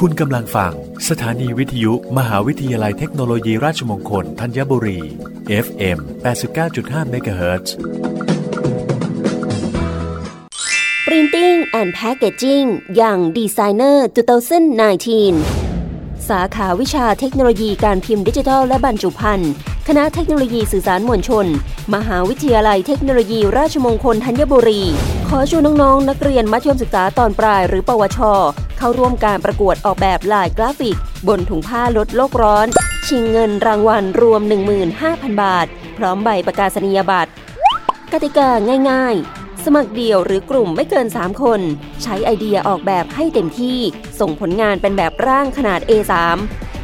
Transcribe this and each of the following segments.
คุณกำลังฟัง สถานีวิทยุ มหาวิทยาลัยเทคโนโลยีราชมงคลธัญบุรี FM 89.5 MHz Printing and Packaging อย่าง Designer 2019 สาขาวิชาเทคโนโลยีการพิมพ์ดิจิทัลและบรรจุภัณฑ์คณะเทคโนโลยีสื่อสารมวลชน มหาวิทยาลัยเทคโนโลยีราชมงคลธัญบุรี ขอชวนน้องๆนักเรียนมัธยมศึกษาตอนปลายหรือปวช เข้าร่วมการประกวดออกแบบลายกราฟิก บนถุงผ้าลดโลกร้อน ชิงเงินรางวัลรวม 15,000 บาท พร้อมใบประกาศนียบัตร กติกาง่ายๆ สมัครเดี่ยวหรือกลุ่มไม่เกิน 3 คน ใช้ไอเดียออกแบบให้เต็มที่ ส่งผลงานเป็นแบบร่างขนาด A3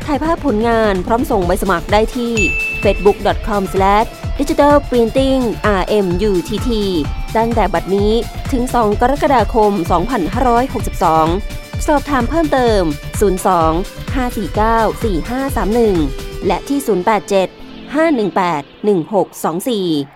ถ่ายภาพผลงานพร้อมส่งใบสมัครได้ที่ facebook.com/digitalprintingrmutt ตั้งแต่บัดนี้ถึง 2 กรกฎาคม 2562 สอบถามเพิ่มเติม 02 549 4531 และที่ 087 518 1624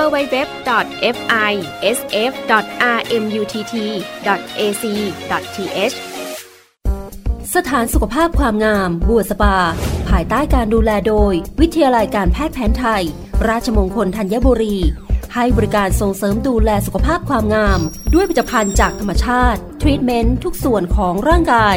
www.fisf.rmutt.ac.th สถานสุขภาพความงาม บัวสปา ภายใต้การดูแลโดย วิทยาลัยการแพทย์แผนไทย ราชมงคลธัญบุรี ให้บริการส่งเสริมดูแลสุขภาพความงาม ด้วยผลิตภัณฑ์จากธรรมชาติ ทรีตเมนต์ทุกส่วนของร่างกาย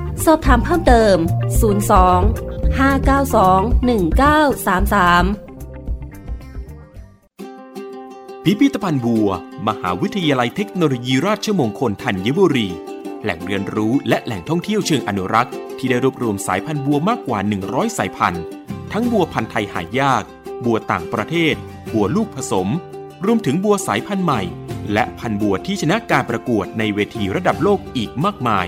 สอบถามเพิ่มเติม 02 592 1933 พิพิธภัณฑ์บัว มหาวิทยาลัยเทคโนโลยีราชมงคลธัญบุรี แหล่งเรียนรู้และแหล่งท่องเที่ยวเชิงอนุรักษ์ ที่ได้รวบรวมสายพันธุ์บัวมากกว่า 100 สายพันธุ์ ทั้งบัวพันธุ์ไทยหายาก บัวต่างประเทศ บัวลูกผสม รวมถึงบัวสายพันธุ์ใหม่ และพันธุ์บัวที่ชนะการประกวดในเวทีระดับโลกอีกมากมาย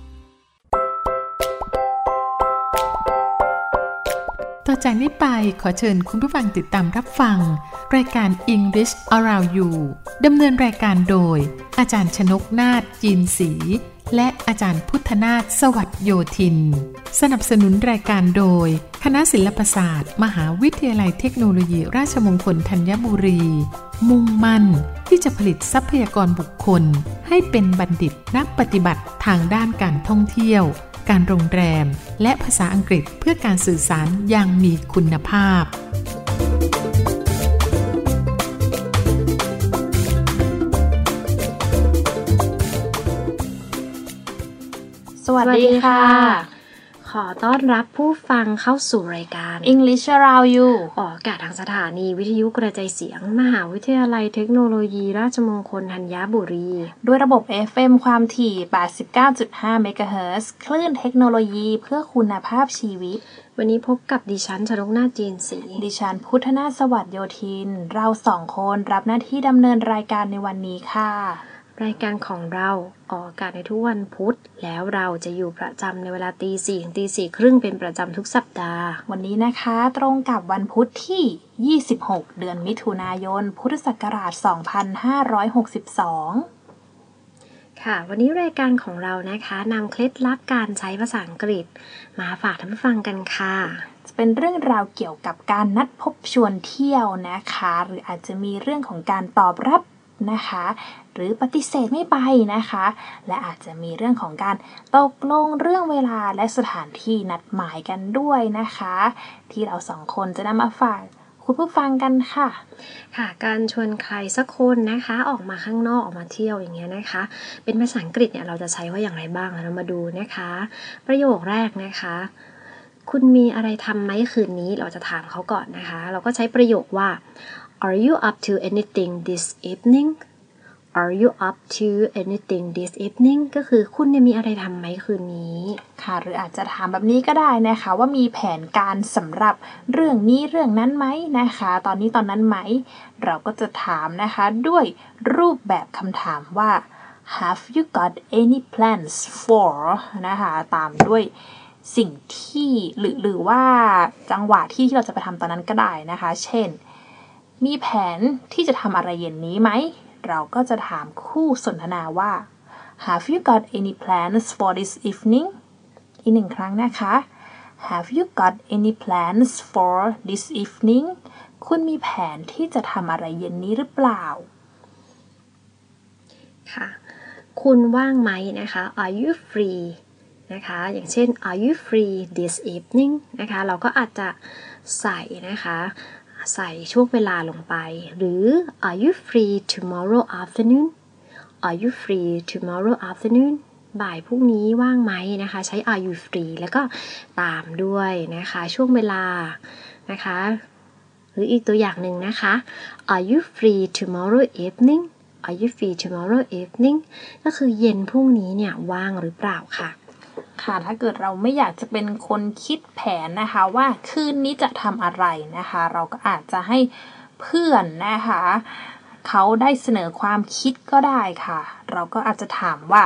ต่อจากนี้ไปขอเชิญคุณผู้ฟังติดตามรับฟัง รายการ English Around You ดำเนินรายการโดย อาจารย์ชนกนาฏจีนศรีและอาจารย์พุทธนาถสวัสดโยธิน สนับสนุนรายการโดย คณะศิลปศาสตร์ มหาวิทยาลัยเทคโนโลยี ราชมงคลธัญบุรี มุ่งมั่นที่จะผลิตทรัพยากรบุคคล ให้เป็นบัณฑิตนักปฏิบัติทางด้านการท่องเที่ยว การโรงแรม และภาษาอังกฤษเพื่อการสื่อสารอย่างมีคุณภาพ สวัสดีค่ะ ขอต้อนรับผู้ฟังเข้าสู่รายการ English Around You ออกอากาศทางสถานีวิทยุกระจายเสียง มหาวิทยาลัยเทคโนโลยี ราชมงคลธัญบุรี ด้วยระบบ FM ความถี่ 89.5เมกะเฮิรตซ์คลื่นเทคโนโลยีเพื่อคุณภาพชีวิต วันนี้พบกับดิฉันชนกนาจีนสี ดิฉันพุทธนาสวัสดโยธิน เราสองคนรับหน้าที่ดำเนินรายการในวันนี้ค่ะ รายการของเราออกอากาศในทุกวันพุธ แล้วเราจะอยู่ประจำในเวลาตีสี่ถึงตีสี่ครึ่งเป็นประจำทุกสัปดาห์ วันนี้นะคะตรงกับวันพุธที่ 26 เดือนมิถุนายน พุทธศักราช 2562 ค่ะ วันนี้รายการของเรานะคะนำเคล็ดลับการใช้ภาษาอังกฤษ มาฝากท่านผู้ฟังกันค่ะจะเป็นเรื่องราวเกี่ยวกับการนัดพบชวนเที่ยวนะคะ หรืออาจจะมีเรื่องของการตอบรับ นะคะ หรือปฏิเสธไม่ไปนะคะ และอาจจะมีเรื่องของการตกลงเรื่องเวลาและสถานที่นัดหมายกันด้วยนะคะ ที่เราสองคนจะนำมาฝากคุณผู้ฟังกันค่ะ ค่ะ การชวนใครสักคนนะคะ ออกมาข้างนอกออกมาเที่ยวอย่างเงี้ยนะคะ เป็นภาษาอังกฤษเนี่ยเราจะใช้ว่าอย่างไรบ้างเรามาดูนะคะ ประโยคแรกนะคะ คุณมีอะไรทำไหมคืนนี้เราจะถามเขาก่อนนะคะ เราก็ใช้ประโยคว่า Are you up to anything this evening Are you up to anything this evening ก็คือคุณเนี่ยมีอะไรทำไหมคืนนี้ ค่ะ หรืออาจจะถามแบบนี้ก็ได้นะคะ ว่ามีแผนการสำหรับเรื่องนี้เรื่องนั้นไหมนะคะ ตอนนี้ตอนนั้นไหม เราก็จะถามนะคะด้วยรูปแบบคำถามว่า have you got any plans for นะคะตามด้วยสิ่งที่หรือหรือว่าจังหวะที่ที่เราจะไปทำตอนนั้นก็ได้นะคะ เช่น มีแผนที่จะทำอะไรเย็นนี้ไหม เราก็จะถามคู่สนทนาว่า Have you got any plans for this evening อีกหนึ่งครั้งนะคะ Have you got any plans for this evening คุณมีแผนที่จะทำอะไรเย็นนี้หรือเปล่า ค่ะ คุณว่างไหมนะคะ Are you free นะคะ อย่างเช่น Are you free this evening นะคะ เราก็อาจจะใส่นะคะ ใส่ช่วงเวลาลงไป หรือ Are you free tomorrow afternoon Are you free tomorrow afternoon บ่ายพรุ่งนี้ว่างไหมนะคะ ใช้ Are you free แล้วก็ตามด้วยนะคะ ช่วงเวลานะคะ หรืออีกตัวอย่างหนึ่งนะคะ Are you free tomorrow evening Are you free tomorrow evening ก็คือเย็นพรุ่งนี้เนี่ยว่างหรือเปล่าค่ะ ค่ะ ถ้าเกิดเราไม่อยากจะเป็นคนคิดแผนนะคะว่าคืนนี้จะทำอะไรนะคะ เราก็อาจจะให้เพื่อนนะคะเขาได้เสนอความคิดก็ได้ค่ะ เราก็อาจจะถามว่า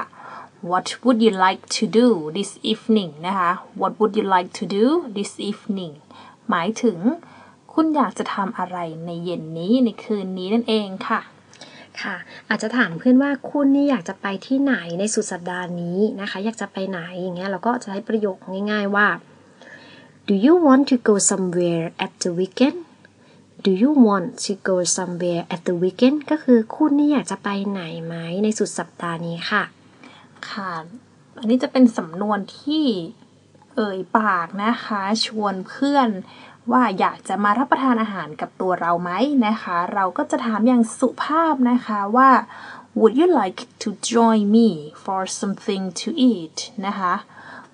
what would you like to do this evening นะคะ what would you like to do this evening หมายถึงคุณอยากจะทำอะไรในเย็นนี้ในคืนนี้นั่นเองค่ะ ค่ะ อาจจะถามเพื่อนว่าคุณนี่อยากจะไปที่ไหนในสุดสัปดาห์นี้นะคะ อยากจะไปไหนอย่างเงี้ยเราก็จะใช้ประโยคง่ายๆว่า Do you want to go somewhere at the weekend Do you want to go somewhere at the weekend ก็คือคุณนี่อยากจะไปไหนไหมในสุดสัปดาห์นี้ค่ะ ค่ะ อันนี้จะเป็นสำนวนที่เอ่ยปากนะคะ ชวนเพื่อน ว่าอยากจะมารับประทานอาหารกับตัวเราไหมนะคะ เราก็จะถามอย่างสุภาพนะคะว่า would you like to join me for something to eat นะคะ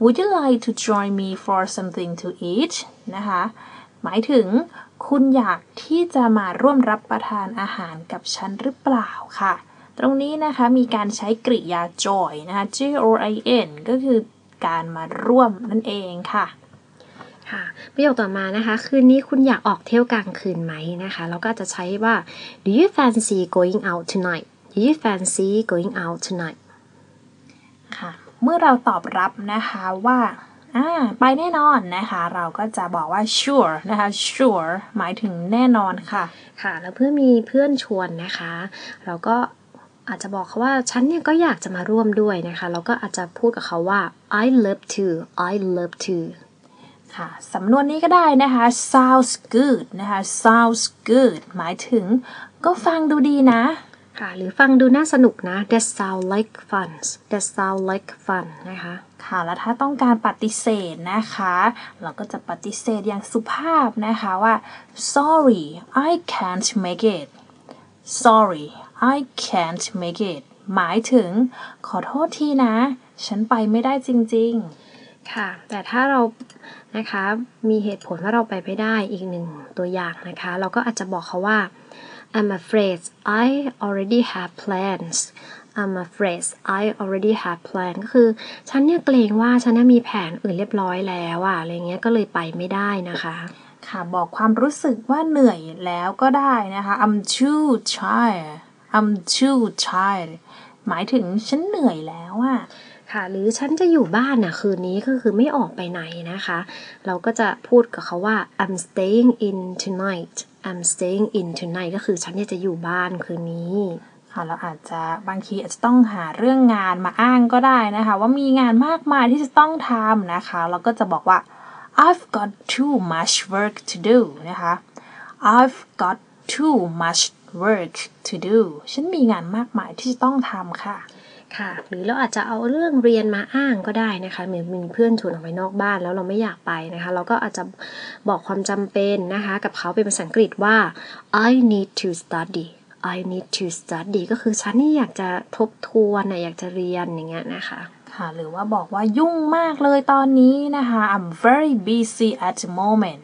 would you like to join me for something to eat นะคะ หมายถึงคุณอยากที่จะมาร่วมรับประทานอาหารกับฉันหรือเปล่าค่ะ ตรงนี้นะคะมีการใช้กริยา join นะคะ J O I N ก็คือการมาร่วมนั่นเองค่ะ ค่ะประโยคต่อมานะคะ คืนนี้คุณอยากออกเที่ยวกลางคืนไหมนะคะเราก็จะใช้ว่า do you fancy going out tonight do you fancy going out tonight ค่ะเมื่อเราตอบรับนะคะว่าอ่าไปแน่นอนนะคะ เราก็จะบอกว่า sure นะคะ sure หมายถึงแน่นอนค่ะ ค่ะ แล้วเพื่อมีเพื่อนชวนนะคะ เราก็อาจจะบอกเขาว่าฉันเนี่ยก็อยากจะมาร่วมด้วยนะคะ เราก็อาจจะพูดกับเขาว่า I love to I love to ค่ะสำนวนนี้ก็ได้นะคะ sounds good นะคะ sounds good หมายถึงก็ฟังดูดีนะค่ะหรือฟังดูน่าสนุกนะ that sound like fun that sound like fun นะคะค่ะแล้วถ้าต้องการปฏิเสธนะคะ เราก็จะปฏิเสธอย่างสุภาพนะคะว่า sorry I can't make it sorry I can't make it หมายถึง ขอโทษทีนะ ฉันไปไม่ได้จริง ค่ะ แต่ถ้าเรานะคะมีเหตุผลว่าเราไปไม่ได้อีกหนึ่งตัวอย่างนะคะ เราก็อาจจะบอกเขาว่า I'm afraid I already have plans I'm afraid I already have plan ก็คือ ฉันเนี่ยเกรงว่าฉันเนี่ยมีแผนอื่นเรียบร้อยแล้วอะอะไรเงี้ยก็เลยไปไม่ได้นะคะ ค่ะบอกความรู้สึกว่าเหนื่อยแล้วก็ได้นะคะ I'm too tired I'm too tired หมายถึงฉันเหนื่อยแล้วอะ ค่ะ หรือฉันจะอยู่บ้านนะคืนนี้ก็คือไม่ออกไปไหนนะคะ เราก็จะพูดกับเขาว่า I'm staying in tonight I'm staying in tonight ก็คือฉันจะอยู่บ้านคืนนี้ค่ะเราอาจจะบางทีอาจจะต้องหาเรื่องงานมาอ้างก็ได้นะคะ ว่ามีงานมากมายที่จะต้องทำนะคะเราก็จะบอกว่า I've got too much work to do นะคะ I've got too much work to do ฉันมีงานมากมายที่จะต้องทำค่ะ ค่ะ หรือเราอาจจะเอาเรื่องเรียนมาอ้างก็ได้นะคะเหมือนมีเพื่อนชวนออกไปนอกบ้านแล้วเราไม่อยากไปนะคะ เราก็อาจจะบอกความจำเป็นนะคะ กับเขาเป็นภาษาอังกฤษว่า I need to study I need to study ก็คือฉันนี่อยากจะทบทวนนะอยากจะเรียนอย่างเงี้ยนะคะค่ะหรือว่าบอกว่ายุ่งมากเลยตอนนี้นะคะ I'm very busy at the moment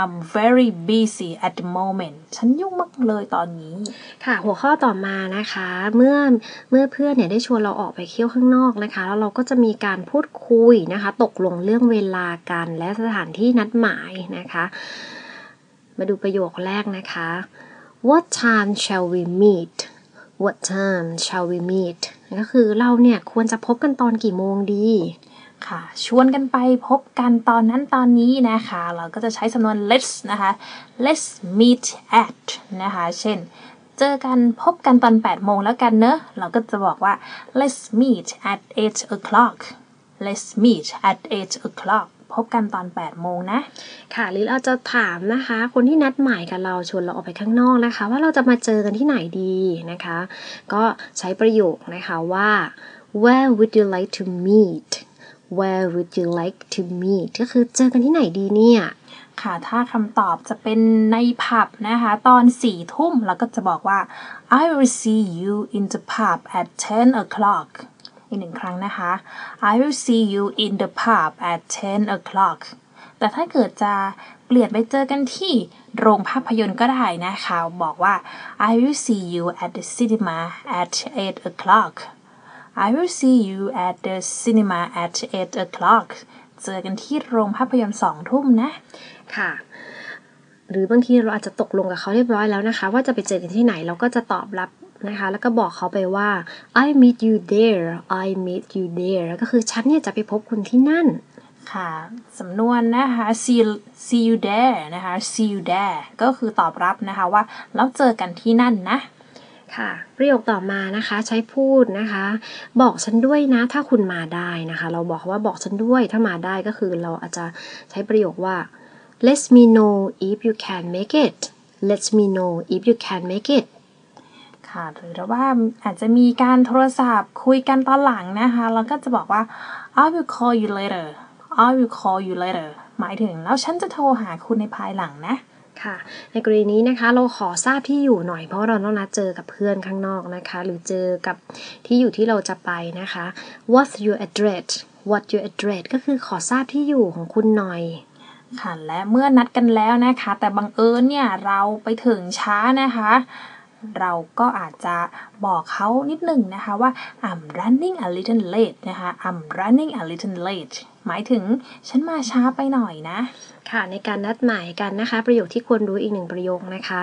I'm very busy at the moment ฉันยุ่งมากเลยตอนนี้ ค่ะ หัวข้อต่อมานะคะ เมื่อเมื่อเพื่อนเนี่ยได้ชวนเราออกไปเที่ยวข้างนอกนะคะ แล้วเราก็จะมีการพูดคุยนะคะ ตกลงเรื่องเวลากันและสถานที่นัดหมายนะคะ มาดูประโยคแรกนะคะ What time shall we meet What time shall we meet ก็คือเราเนี่ยควรจะพบกันตอนกี่โมงดี ค่ะ ชวนกันไปพบกันตอนนั้นตอนนี้นะคะ เราก็จะใช้สำนวน let's นะคะ let's meet at นะคะ เช่น เจอกันพบกันตอน 8 โมงแล้วกันเนอะ เราก็จะบอกว่า let's meet at 8 o'clock let's meet at 8 o'clock พบกันตอน 8 โมงนะ ค่ะ หรือเราจะถามนะคะ คนที่นัดหมายกับเราชวนเราออกไปข้างนอกนะคะ ว่าเราจะมาเจอกันที่ไหนดีนะคะ ก็ใช้ประโยคนะคะว่า where would you like to meet where would you like to meet ก็คือเจอกันที่ไหนดีเนี่ย ค่ะถ้าคำตอบจะเป็นในผับนะคะ ตอนสี่ทุ่มเราก็จะบอกว่า I will see you in the pub at 10 o'clock อีกหนึ่งครั้งนะคะ I will see you in the pub at 10 o'clock แต่ถ้าเกิดจะเปลี่ยนไปเจอกันที่โรงภาพยนตร์ก็ได้นะคะ บอกว่า I will see you at the cinema at 8 o'clock I will see you at the cinema at 8 o'clock เจอกันที่โรงภาพยนตร์สองทุ่มนะ ค่ะ หรือบางทีเราอาจจะตกลงกับเขาเรียบร้อยแล้วนะคะ ว่าจะไปเจอกันที่ไหนเราก็จะตอบรับนะคะแล้วก็บอกเขาไปว่า I meet you there I meet you there ก็คือฉันเนี่ยจะไปพบคุณที่นั่น ค่ะ สำนวนนะคะ see you, see you there นะคะ see you there ก็คือตอบรับนะคะว่าแล้วเจอกันที่นั่นนะ ค่ะประโยคต่อมานะคะใช้พูดนะคะ บอกฉันด้วยนะถ้าคุณมาได้นะคะ เราบอกว่าบอกฉันด้วยถ้ามาได้ก็คือเราอาจจะใช้ประโยคว่า let me know if you can make it let me know if you can make it ค่ะหรือว่าอาจจะมีการโทรศัพท์คุยกันตอนหลังนะคะเราก็จะบอกว่า I will call you later I will call you later หมายถึงแล้วฉันจะโทรหาคุณในภายหลังนะ ค่ะ ในกรณีนี้นะคะเราขอทราบที่อยู่หน่อยเพราะเราต้องนัดเจอกับเพื่อนข้างนอกนะคะ หรือเจอกับที่อยู่ที่เราจะไปนะคะ What's your address What your address ก็คือขอทราบที่อยู่ของคุณหน่อยค่ะและเมื่อนัดกันแล้วนะคะ แต่บังเอิญเนี่ยเราไปถึงช้านะคะ เราก็อาจจะบอกเขานิดหนึ่งนะคะว่า I'm running a little late นะคะ I'm running a little late หมายถึงฉันมาช้าไปหน่อยนะ ค่ะในการนัดหมายกันนะคะ ประโยคที่ควรรู้อีกหนึ่งประโยคนะคะ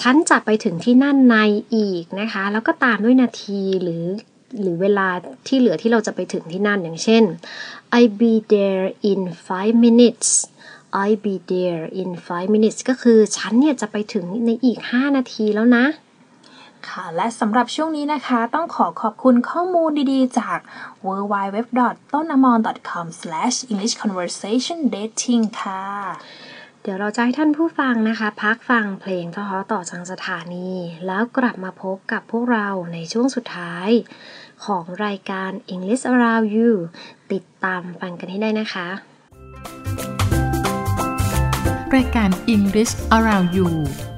ฉันจะไปถึงที่นั่นในอีกนะคะ แล้วก็ตามด้วยนาทีหรือหรือเวลาที่เหลือที่เราจะไปถึงที่นั่นอย่างเช่น I be there in five minutes I be there in five minutes ก็คือฉันเนี่ยจะไปถึงในอีก 5 นาทีแล้วนะ ค่ะ และสำหรับช่วงนี้นะคะ ต้องขอขอบคุณข้อมูลดีๆ จาก w w w t o n a m o n c o m e n g l i s h c o n v e r s a t i o n d a t i n g ค่ะ เดี๋ยวเราจะให้ท่านผู้ฟังนะคะ พักฟังเพลงเพราะๆต่อทางสถานี แล้วกลับมาพบกับพวกเราในช่วงสุดท้าย ของรายการ English Around You ติดตามฟังกันให้ได้นะคะ รายการ English Around You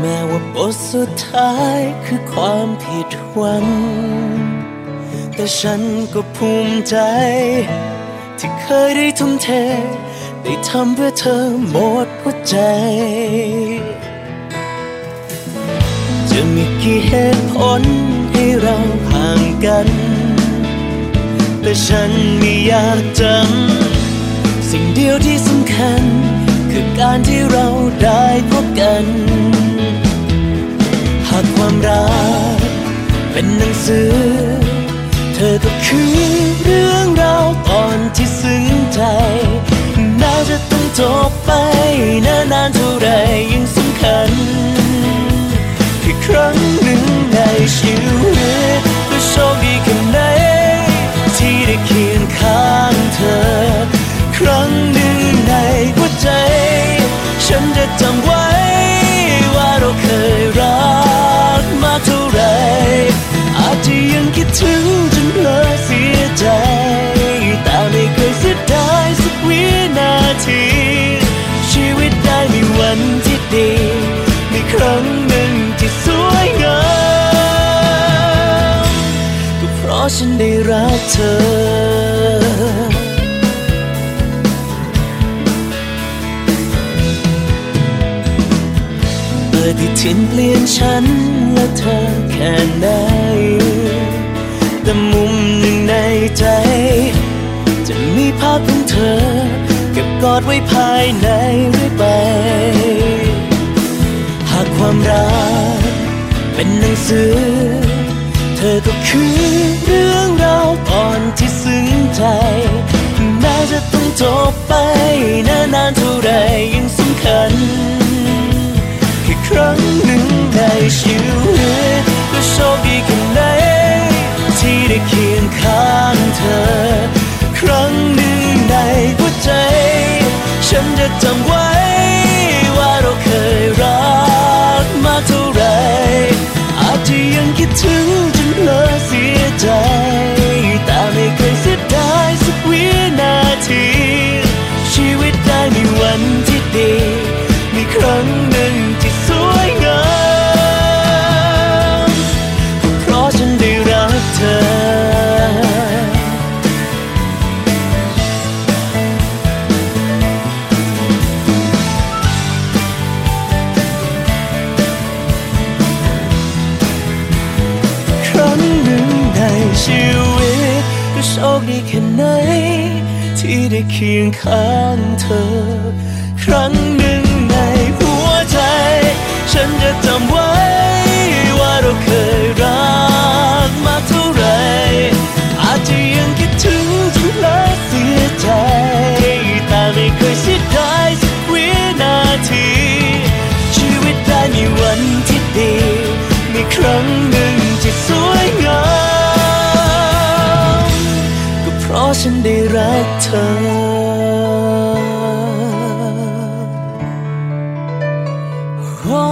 แม้ว่าบทสุดท้ายคือความผิดหวัง แต่ฉันก็ภูมิใจ ที่เคยได้ทุ่มเท ได้ทำเพื่อเธอหมดหัวใจ จะมีกี่เหตุผลให้เราห่างกัน แต่ฉันไม่อยากจำสิ่งเดียวที่สำคัญ คือการที่เราได้พบกัน ความรัก เป็นหนังสือ เธอก็คือเรื่องราวตอนที่ซึ้งใจ น่าจะต้องจบไปนานานเท่าไรยังสำคัญแค่ครั้งหนึ่งในชีวิตก็โชคดีแค่ไหน ที่ได้เคียงข้างเธอ ครั้งหนึ่งในหัวใจ ฉันจะจำไว้ เธอ เปิดที่ทินเปลี่ยนฉันและเธอแค่ไหนแต่มุมหนึ่งในใจ จะมีภาพของเธอ เก็บกอดไว้ภายในเรื่อยไป หากความรักเป็นหนังสือ เธอก็คือเรื่องาวตอนที่ซึ้งใจ แม้จะต้องจบไปนานานเท่าไรยังสำคัญ แค่ครั้งหนึ่งในชีวิตก็โชคดีแค่ไหนที่ได้เคียงข้างเธอ ครั้งหนึ่งในหัวใจ ฉันจะจำไว้ว่าเราเคยรักมาเท่าไรอาจจะยังคิดถึงจนเลอเสียใจ วิตก็โชคดีแค่ไหน ที่ได้เคียงข้างเธอ ครั้งหนึ่งในหัวใจ ฉันจะจำไว้ว่าเราเคยรักมากเท่าไรอาจจะยังคิดถึงจนเลอเสียใจ แต่ไม่เคยเสียดายสักวินาที ชีวิตได้มีวันที่ดี มีครั้งหนึ่งที่สวยงาม ฉันได้รักเธอ เพรา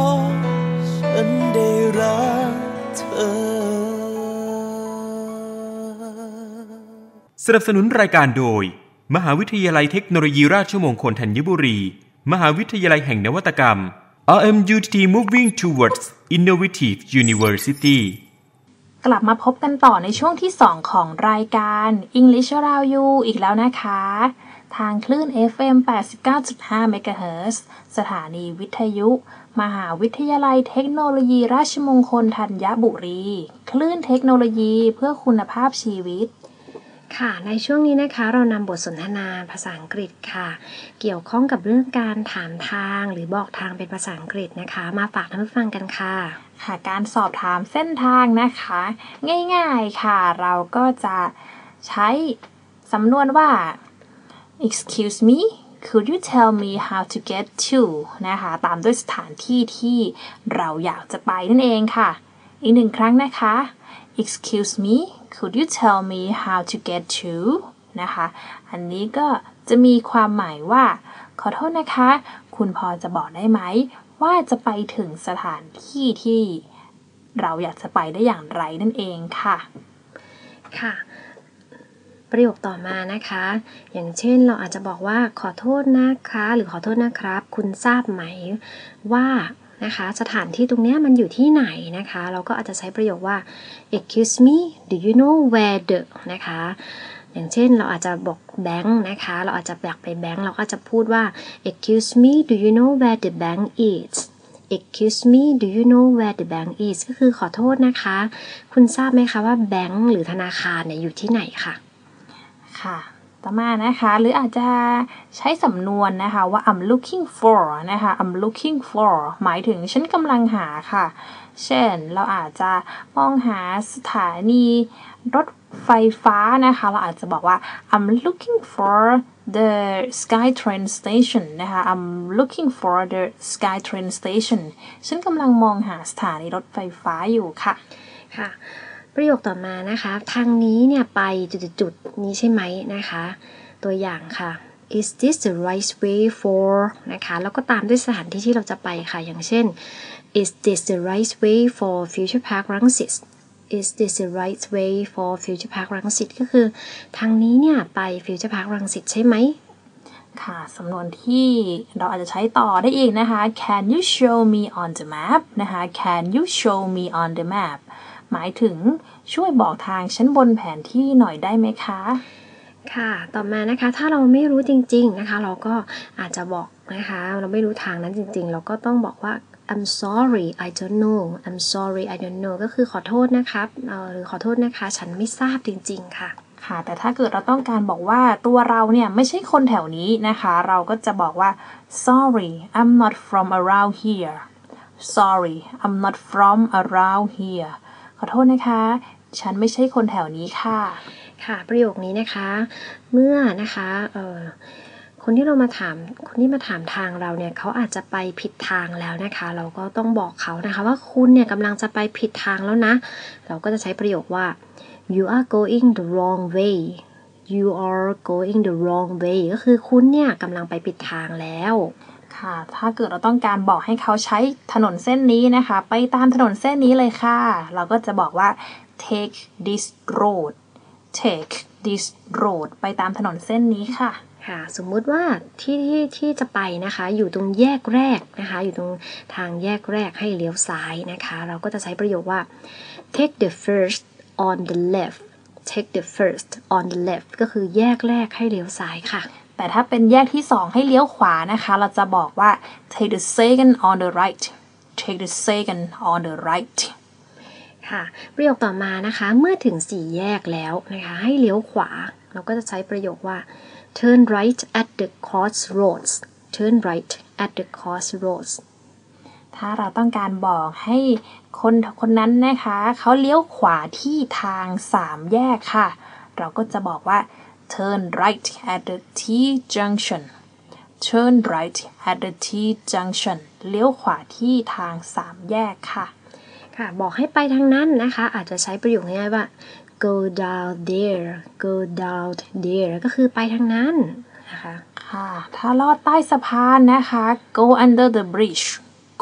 ะฉันได้รักเธอ สนับสนุนรายการโดย มหาวิทยาลัยเทคโนโลยีราชมงคลธัญบุรี มหาวิทยาลัยแห่งนวัตกรรม RMUTT Moving Towards Innovative University กลับมาพบกันต่อในช่วงที่ 2 ของรายการ English Around You อีกแล้วนะคะ ทางคลื่น FM 89.5 MHz สถานีวิทยุ มหาวิทยาลัยเทคโนโลยีราชมงคลธัญบุรี คลื่นเทคโนโลยีเพื่อคุณภาพชีวิต ค่ะ ในช่วงนี้นะคะเรานำบทสนทนาภาษาอังกฤษค่ะ เกี่ยวข้องกับเรื่องการถามทางหรือบอกทางเป็นภาษาอังกฤษนะคะ มาฝากท่านผู้ฟังกันค่ะ ค่ะ การสอบถามเส้นทางนะคะ ง่ายๆค่ะ เราก็จะใช้สำนวนว่า excuse me could you tell me how to get to นะคะ ตามด้วยสถานที่ที่เราอยากจะไปนั่นเองค่ะ อีกหนึ่งครั้งนะคะ excuse me could you tell me how to get to นะคะ อันนี้ก็จะมีความหมายว่า ขอโทษนะคะ คุณพอจะบอกได้ไหม ว่าจะไปถึงสถานที่ที่เราอยากจะไปได้อย่างไรนั่นเองค่ะ ค่ะ ประโยคต่อมานะคะ อย่างเช่นเราอาจจะบอกว่าขอโทษนะคะ หรือขอโทษนะครับ คุณทราบไหมว่า นะคะ สถานที่ตรงนี้มันอยู่ที่ไหนนะคะ เราก็อาจจะใช้ประโยคว่า excuse me do you know where the นะคะ อย่างเช่นเราอาจจะบอกแบงค์นะคะ เราอาจจะอยากไปแบงค์ เราก็จะพูดว่า excuse me do you know where the bank is excuse me do you know where the bank is ก็คือขอโทษนะคะ คุณทราบไหมคะว่าแบงค์หรือธนาคารเนี่ยอยู่ที่ไหนค่ะ ค่ะ ต่อมานะคะ หรืออาจจะใช้สำนวนนะคะว่า I'm looking for นะคะ I'm looking for หมายถึงฉันกำลังหาค่ะ เช่น เราอาจจะมองหาสถานีรถไฟฟ้านะคะ เราอาจจะบอกว่า I'm looking for the SkyTrain station นะคะ I'm looking for the SkyTrain station ฉันกำลังมองหาสถานีรถไฟฟ้าอยู่ค่ะ ค่ะ ประโยคต่อมานะคะ ทางนี้เนี่ยไปจุดๆนี้ใช่ไหมนะคะ ตัวอย่างค่ะ is this the right way for นะคะ แล้วก็ตามด้วยสถานที่ที่เราจะไปค่ะ อย่างเช่น is this the right way for Future Park Rangsit is this the right way for Future Park Rangsit ก็คือ ทางนี้เนี่ย ไป Future Park Rangsit ใช่ไหมค่ะสำนวนที่เราอาจจะใช้ต่อได้อีกนะคะ Can you show me on the map นะคะ Can you show me on the map หมายถึงช่วยบอกทางฉันบนแผนที่หน่อยได้ไหมคะ ค่ะ ต่อมานะคะถ้าเราไม่รู้จริง ๆนะคะ เราก็อาจจะบอกนะคะ เราไม่รู้ทางนั้นจริง ๆ เราก็ต้องบอกว่า I'm sorry I don't know I'm sorry I don't know ก็คือขอโทษนะครับเอ่อหรือขอโทษนะคะ ฉันไม่ทราบจริง ๆ ค่ะค่ะแต่ถ้าเกิดเราต้องการบอกว่าตัวเราเนี่ยไม่ใช่คนแถวนี้นะคะ เราก็จะบอกว่า sorry I'm not from around here sorry I'm not from around here ขอโทษนะคะ ฉันไม่ใช่คนแถวนี้ค่ะ ค่ะ ประโยคนี้นะคะ เมื่อนะคะเอ่อคนที่เรามาถามคนที่มาถามทางเราเนี่ยเขาอาจจะไปผิดทางแล้วนะคะ เราก็ต้องบอกเขานะคะว่าคุณเนี่ยกำลังจะไปผิดทางแล้วนะ เราก็จะใช้ประโยคว่า you are going the wrong way you are going the wrong way ก็คือคุณเนี่ยกำลังไปผิดทางแล้ว ค่ะ ถ้าเกิดเราต้องการบอกให้เขาใช้ถนนเส้นนี้นะคะ ไปตามถนนเส้นนี้เลยค่ะ เราก็จะบอกว่า take this road take this road ไปตามถนนเส้นนี้ค่ะค่ะสมมุติว่าที่ที่ที่จะไปนะคะ อยู่ตรงแยกแรกนะคะ อยู่ตรงทางแยกแรกให้เลี้ยวซ้ายนะคะ เราก็จะใช้ประโยคว่า take the first on the left take the first on the left ก็คือแยกแรกให้เลี้ยวซ้ายค่ะ แต่ถ้าเป็นแยกที่ 2 ให้เลี้ยวขวานะคะ เราจะบอกว่า take the second on the right take the second on the right ค่ะ ประโยคต่อมานะคะ เมื่อถึงสี่แยกแล้วนะคะ ให้เลี้ยวขวา เราก็จะใช้ประโยคว่า turn right at the crossroads turn right at the crossroads ถ้าเราต้องการบอกให้คนคนนั้นนะคะ เขาเลี้ยวขวาที่ทางสามแยกค่ะ เราก็จะบอกว่า turn right at the T junction turn right at the T junction เลี้ยวขวาที่ทางสามแยกค่ะ ค่ะ บอกให้ไปทางนั้นนะคะ อาจจะใช้ประโยคง่ายๆว่า go down there go down there ก็คือไปทางนั้นนะคะค่ะ ถ้าลอดใต้สะพานนะคะ go under the bridge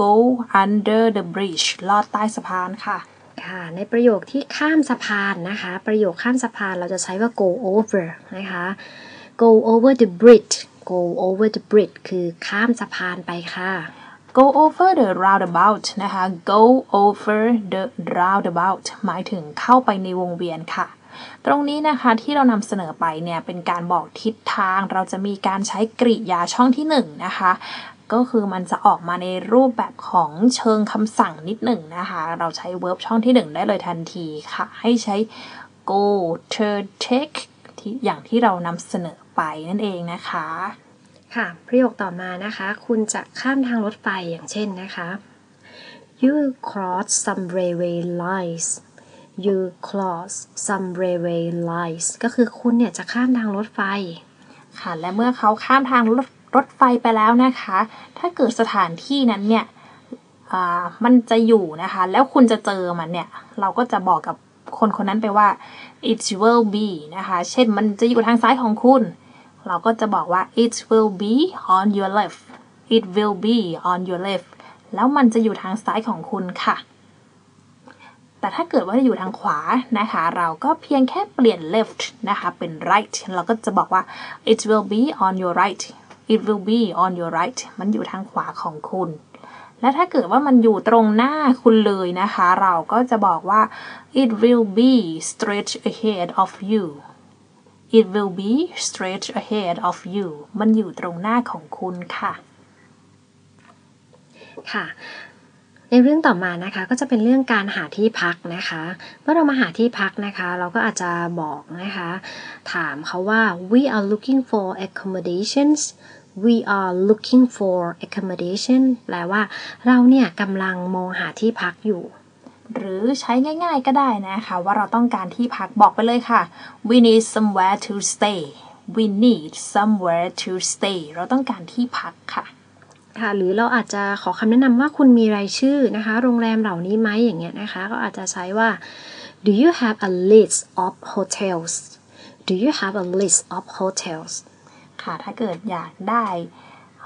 go under the bridge ลอดใต้สะพานค่ะ ค่ะในประโยคที่ข้ามสะพานนะคะ ประโยคข้ามสะพานเราจะใช้ว่า go over นะคะ go over the bridge go over the bridge คือข้ามสะพานไปค่ะ go over the roundabout นะคะ go over the roundabout หมายถึงเข้าไปในวงเวียนค่ะ ตรงนี้นะคะที่เรานำเสนอไปเนี่ยเป็นการบอกทิศทางเราจะมีการใช้กริยาช่องที่1นนะคะ ก็คือมันจะออกมาในรูปแบบของเชิงคำสั่งนิดหนึ่งนะคะ เราใช้ verb ช่องที่ 1 ได้เลยทันทีค่ะ ให้ใช้ go turn take ที่อย่างที่เรานำเสนอไปนั่นเองนะคะ ค่ะประโยคต่อมานะคะ คุณจะข้ามทางรถไฟอย่างเช่นนะคะ you cross some railway lines you cross some railway lines ก็คือคุณเนี่ยจะข้ามทางรถไฟค่ะและเมื่อเขาข้ามทางรถ รถไฟไปแล้วนะคะ ถ้าเกิดสถานที่นั้นเนี่ยมันจะอยู่นะคะ แล้วคุณจะเจอมันเนี่ย เราก็จะบอกกับคนคนนั้นไปว่า it will be นะคะ เช่นมันจะอยู่ทางซ้ายของคุณ เราก็จะบอกว่า it will be on your left it will be on your left แล้วมันจะอยู่ทางซ้ายของคุณค่ะ แต่ถ้าเกิดว่าอยู่ทางขวานะคะ เราก็เพียงแค่เปลี่ยน left นะคะ เป็น right เราก็จะบอกว่า it will be on your right it will be on your right มันอยู่ทางขวาของคุณ และถ้าเกิดว่ามันอยู่ตรงหน้าคุณเลยนะคะ เราก็จะบอกว่า it will be straight ahead of you it will be straight ahead of you มันอยู่ตรงหน้าของคุณค่ะ ค่ะ ในเรื่องต่อมานะคะก็จะเป็นเรื่องการหาที่พักนะคะเมื่อเรามาหาที่พักนะคะ เราก็อาจจะบอกนะคะ ถามเขาว่า we are looking for accommodations we are looking for accommodation แปลว่าเราเนี่ยกำลังมองหาที่พักอยู่ หรือใช้ง่ายๆก็ได้นะคะ ว่าเราต้องการที่พักบอกไปเลยค่ะ we need somewhere to stay we need somewhere to stay เราต้องการที่พักค่ะ ค่ะหรือเราอาจจะขอคำแนะนำว่าคุณมีรายชื่อนะคะ โรงแรมเหล่านี้ไหมอย่างเงี้ยนะคะ ก็อาจจะใช้ว่า do you have a list of hotels do you have a list of hotels ค่ะถ้าเกิดอยากได้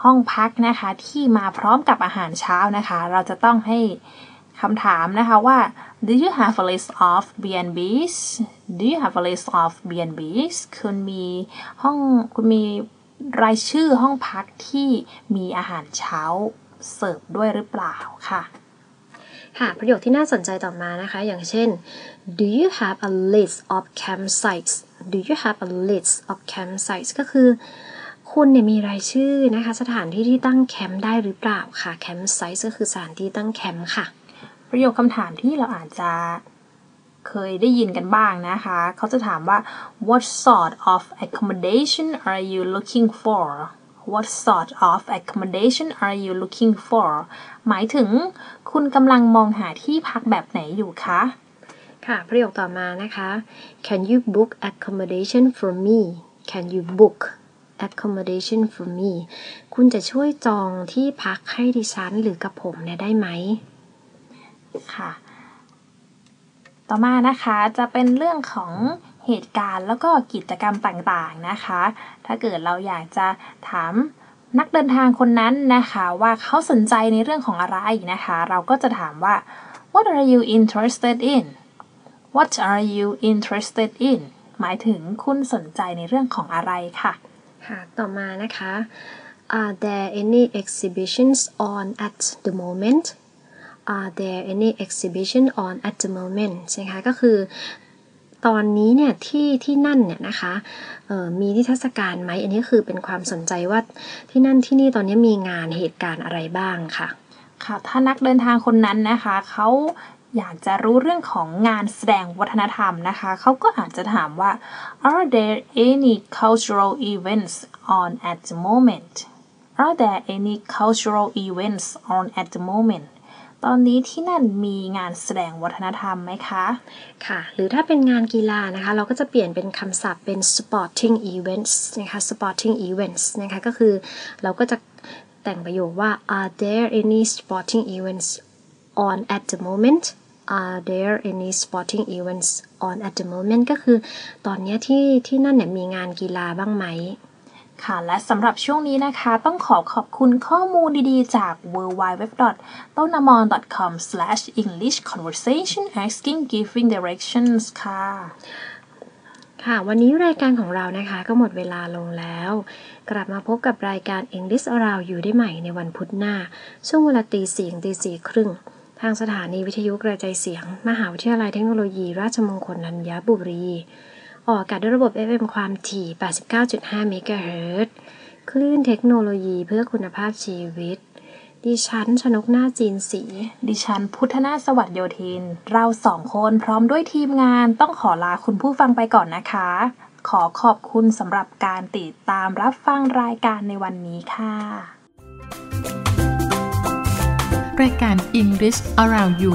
ห้องพักนะคะที่มาพร้อมกับอาหารเช้านะคะ เราจะต้องให้คำถามนะคะว่า do you have a list of B&Bs do you have a list of B&Bs คุณมีห้องคุณมี รายชื่อห้องพักที่มีอาหารเช้าเสิร์ฟด้วยหรือเปล่าค่ะค่ะประโยคที่น่าสนใจต่อมานะคะ อย่างเช่น do you have a list of campsites do you have a list of campsites ก็คือ คุณเนี่ยมีรายชื่อนะคะ สถานที่ที่ตั้งแคมป์ได้หรือเปล่าค่ะ campsites ก็คือสถานที่ตั้งแคมป์ค่ะ ประโยคคำถามที่เราอาจจะ เคยได้ยินกันบ้างนะคะ เขาจะถามว่า what sort of accommodation are you looking for what sort of accommodation are you looking for หมายถึงคุณกำลังมองหาที่พักแบบไหนอยู่คะ ค่ะ ประโยคต่อมานะคะ can you book accommodation for me can you book accommodation for me คุณจะช่วยจองที่พักให้ดิฉันหรือกับผมเนี่ยได้ไหม ค่ะ ต่อมานะคะจะเป็นเรื่องของเหตุการณ์แล้วก็กิจกรรมต่างๆนะคะ ถ้าเกิดเราอยากจะถามนักเดินทางคนนั้นนะคะ ว่าเขาสนใจในเรื่องของอะไรนะคะ เราก็จะถามว่า what are you interested in what are you interested in หมายถึงคุณสนใจในเรื่องของอะไรค่ะ ค่ะ ต่อมานะคะ are there any exhibitions on at the moment are there any exhibition on at the moment ใช่ไหมคะก็คือตอนนี้เนี่ยที่ที่นั่นเนี่ยนะคะมีนิทรรศการไหมอันนี้คือเป็นความสนใจว่าที่นั่นที่นี่ตอนนี้มีงานเหตุการณ์อะไรบ้างค่ะค่ะถ้านักเดินทางคนนั้นนะคะเขาอยากจะรู้เรื่องของงานแสดงวัฒนธรรมนะคะเขาก็อาจจะถามว่า are there any cultural events on at the moment are there any cultural events on at the moment ตอนนี้ที่นั่นมีงานแสดงวัฒนธรรมไหมคะ ค่ะ หรือถ้าเป็นงานกีฬานะคะ เราก็จะเปลี่ยนเป็นคำศัพท์เป็น sporting events นะคะ sporting events นะคะ ก็คือเราก็จะแต่งประโยคว่า are there any sporting events on at the moment are there any sporting events on at the moment ก็คือตอนนี้ที่ที่นั่นเนี่ยมีงานกีฬาบ้างไหม ค่ะ และสำหรับช่วงนี้นะคะ ต้องขอขอบคุณข้อมูลดีๆ จาก w w w t o n a m o n c o m english conversation asking giving directions ค่ะ ค่ะ วันนี้รายการของเรานะคะ ก็หมดเวลาลงแล้ว กลับมาพบกับรายการ English Around อยู่ได้ใหม่ในวันพุธหน้า ช่วงเวลาตีสี่ตีสี่ครึ่งทางสถานีวิทยุกระจายเสียง มหาวิทยาลัยเทคโนโลยี ราชมงคลธัญบุรี ออกอากาศด้วยระบบ FM ความถี่ 89.5 เมกะเฮิรตซ์คลื่นเทคโนโลยีเพื่อคุณภาพชีวิต ดิฉัน ชนกหน้าจีนสี ดิฉัน พุทธนาสวัสดโยธิน เราสองคนพร้อมด้วยทีมงานต้องขอลาคุณผู้ฟังไปก่อนนะคะ ขอขอบคุณสำหรับการติดตามรับฟังรายการในวันนี้ค่ะ รายการ English Around You